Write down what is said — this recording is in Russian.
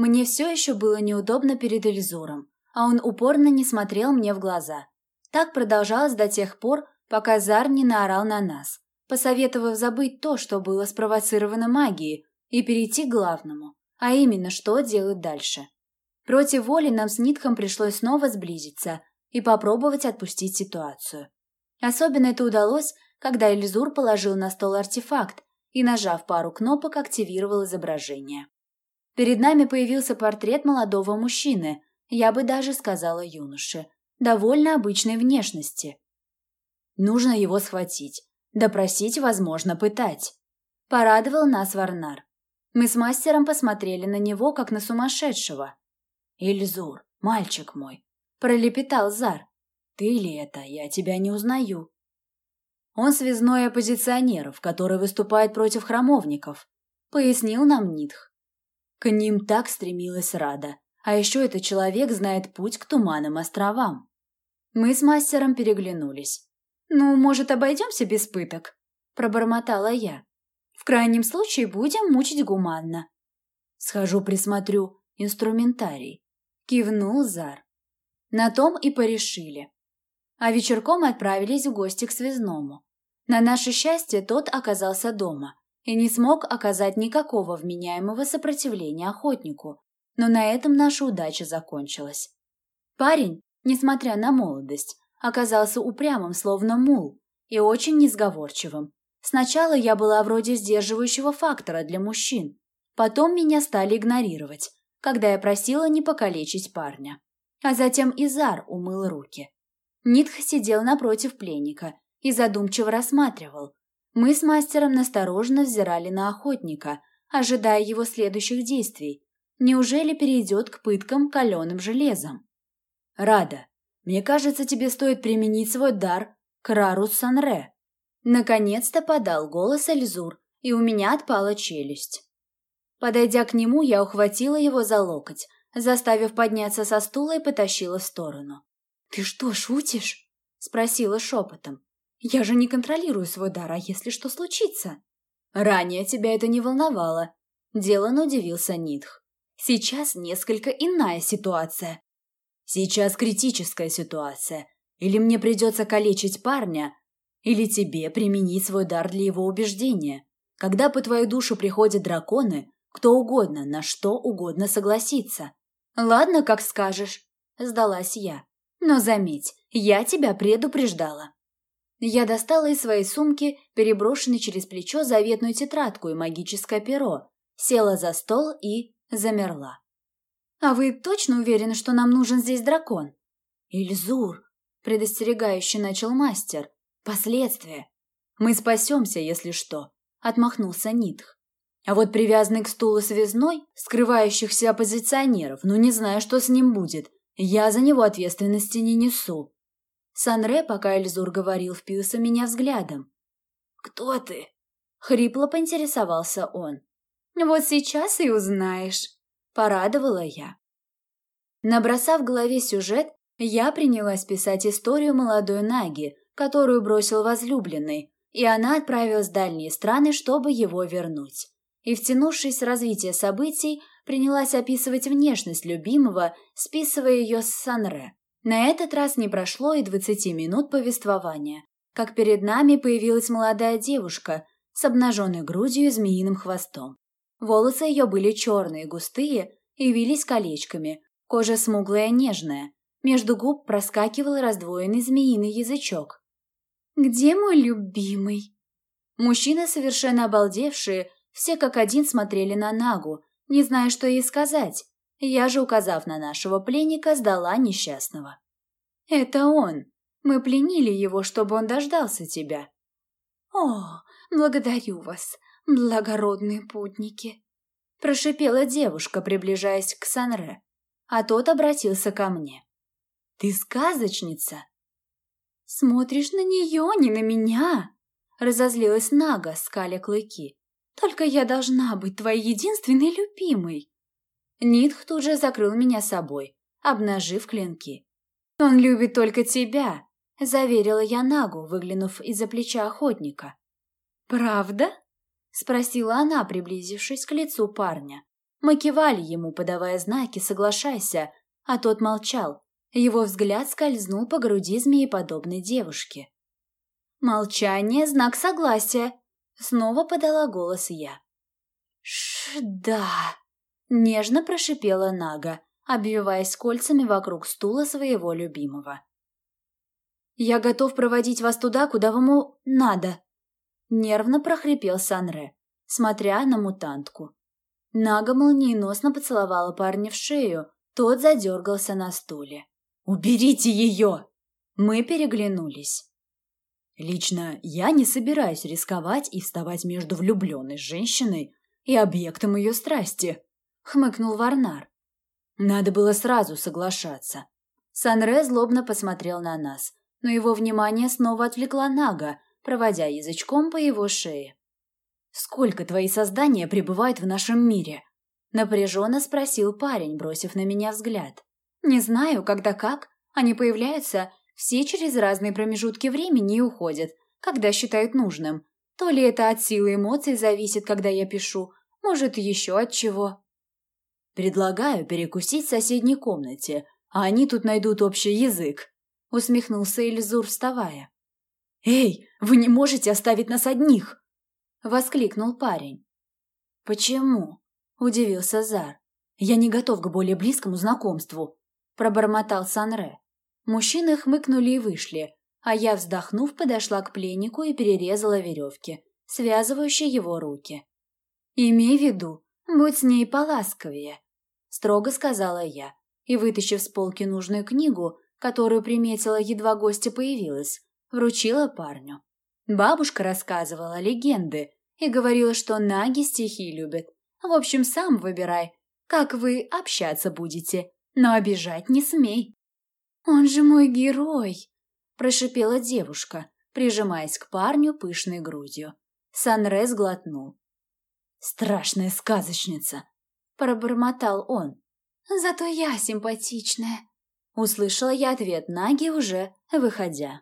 Мне все еще было неудобно перед Эльзуром, а он упорно не смотрел мне в глаза. Так продолжалось до тех пор, пока Зар не наорал на нас, посоветовав забыть то, что было спровоцировано магией, и перейти к главному, а именно, что делать дальше. Против воли нам с Нитхом пришлось снова сблизиться и попробовать отпустить ситуацию. Особенно это удалось, когда Эльзур положил на стол артефакт и, нажав пару кнопок, активировал изображение. Перед нами появился портрет молодого мужчины, я бы даже сказала юноши, довольно обычной внешности. Нужно его схватить, допросить, возможно, пытать. Порадовал нас Варнар. Мы с мастером посмотрели на него, как на сумасшедшего. «Ильзур, мальчик мой», — пролепетал Зар. «Ты ли это? Я тебя не узнаю». Он связной оппозиционеров, который выступает против храмовников, пояснил нам Нитх. К ним так стремилась Рада, а еще этот человек знает путь к Туманным островам. Мы с мастером переглянулись. «Ну, может, обойдемся без пыток?» – пробормотала я. «В крайнем случае будем мучить гуманно». «Схожу присмотрю инструментарий», – кивнул Зар. На том и порешили. А вечерком отправились в гости к связному. На наше счастье тот оказался дома и не смог оказать никакого вменяемого сопротивления охотнику, но на этом наша удача закончилась. Парень, несмотря на молодость, оказался упрямым, словно мул, и очень несговорчивым. Сначала я была вроде сдерживающего фактора для мужчин, потом меня стали игнорировать, когда я просила не покалечить парня. А затем Изар умыл руки. Нитх сидел напротив пленника и задумчиво рассматривал. Мы с мастером настороженно взирали на охотника, ожидая его следующих действий. Неужели перейдет к пыткам каленым железом? «Рада, мне кажется, тебе стоит применить свой дар к Рару Санре». Наконец-то подал голос Эльзур, и у меня отпала челюсть. Подойдя к нему, я ухватила его за локоть, заставив подняться со стула и потащила в сторону. «Ты что, шутишь?» — спросила шепотом. «Я же не контролирую свой дар, а если что случится?» «Ранее тебя это не волновало», — делано удивился Нитх. «Сейчас несколько иная ситуация. Сейчас критическая ситуация. Или мне придется калечить парня, или тебе применить свой дар для его убеждения. Когда по твою душу приходят драконы, кто угодно, на что угодно согласится. Ладно, как скажешь, сдалась я. Но заметь, я тебя предупреждала. Я достала из своей сумки переброшенной через плечо заветную тетрадку и магическое перо, села за стол и замерла. «А вы точно уверены, что нам нужен здесь дракон?» «Ильзур», — предостерегающе начал мастер, — «последствия. Мы спасемся, если что», — отмахнулся Нитх. «А вот привязанный к стулу связной, скрывающихся оппозиционеров, ну не знаю, что с ним будет. Я за него ответственности не несу». Санре, пока Эльзур говорил, впился меня взглядом. «Кто ты?» — хрипло поинтересовался он. «Вот сейчас и узнаешь». Порадовала я. Набросав в голове сюжет, я принялась писать историю молодой Наги, которую бросил возлюбленный, и она отправилась в дальние страны, чтобы его вернуть. И, втянувшись в развитие событий, принялась описывать внешность любимого, списывая ее с Санре. На этот раз не прошло и двадцати минут повествования, как перед нами появилась молодая девушка с обнаженной грудью и змеиным хвостом. Волосы ее были черные, густые и вились колечками, кожа смуглая, нежная. Между губ проскакивал раздвоенный змеиный язычок. «Где мой любимый?» Мужчины, совершенно обалдевшие, все как один смотрели на Нагу, не зная, что ей сказать. Я же, указав на нашего пленника, сдала несчастного. «Это он. Мы пленили его, чтобы он дождался тебя». «О, благодарю вас благородные путники!» – прошипела девушка, приближаясь к Санре, а тот обратился ко мне. «Ты сказочница?» «Смотришь на нее, не на меня!» – разозлилась Нага, скаля клыки. «Только я должна быть твоей единственной любимой!» Нитх тут же закрыл меня собой, обнажив клинки. «Он любит только тебя!» – заверила я Нагу, выглянув из-за плеча охотника. «Правда?» — спросила она, приблизившись к лицу парня. Мы кивали ему, подавая знаки «соглашайся», а тот молчал. Его взгляд скользнул по груди змееподобной девушки. «Молчание – знак согласия», – снова подала голос я. «Ш-да», – нежно прошипела Нага, обвиваясь кольцами вокруг стула своего любимого. «Я готов проводить вас туда, куда вам надо», – нервно прохрипел Санре, смотря на мутантку. Нага молниеносно поцеловала парня в шею, тот задергался на стуле. «Уберите ее!» Мы переглянулись. Лично я не собираюсь рисковать и вставать между влюбленной женщиной и объектом ее страсти, хмыкнул Варнар. Надо было сразу соглашаться. Санре злобно посмотрел на нас, но его внимание снова отвлекла Нага, проводя язычком по его шее. «Сколько твои создания пребывают в нашем мире?» Напряженно спросил парень, бросив на меня взгляд. «Не знаю, когда как. Они появляются все через разные промежутки времени и уходят, когда считают нужным. То ли это от силы эмоций зависит, когда я пишу, может, еще от чего». «Предлагаю перекусить в соседней комнате, а они тут найдут общий язык», — усмехнулся Эльзур, вставая. «Эй, вы не можете оставить нас одних!» — воскликнул парень. «Почему?» — удивился Зар. «Я не готов к более близкому знакомству», — пробормотал Санре. Мужчины хмыкнули и вышли, а я, вздохнув, подошла к пленнику и перерезала веревки, связывающие его руки. «Имей в виду, будь с ней поласковее», — строго сказала я, и, вытащив с полки нужную книгу, которую приметила, едва гостья появилась, вручила парню. Бабушка рассказывала легенды и говорила, что наги стихи любят. В общем, сам выбирай, как вы общаться будете, но обижать не смей. «Он же мой герой!» – прошипела девушка, прижимаясь к парню пышной грудью. Санре сглотнул. «Страшная сказочница!» – пробормотал он. «Зато я симпатичная!» – услышала я ответ Наги уже, выходя.